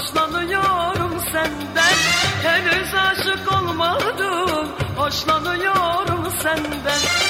Hoşlanıyorum senden. Henüz aşık olmadım. Hoşlanıyorum senden.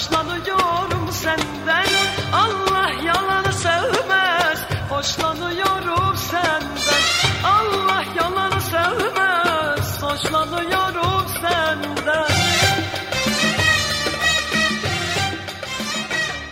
Hoşlanıyorum senden. Allah yalanı sevmez. Hoşlanıyorum senden. Allah yalanı sevmez. Hoşlanıyorum senden.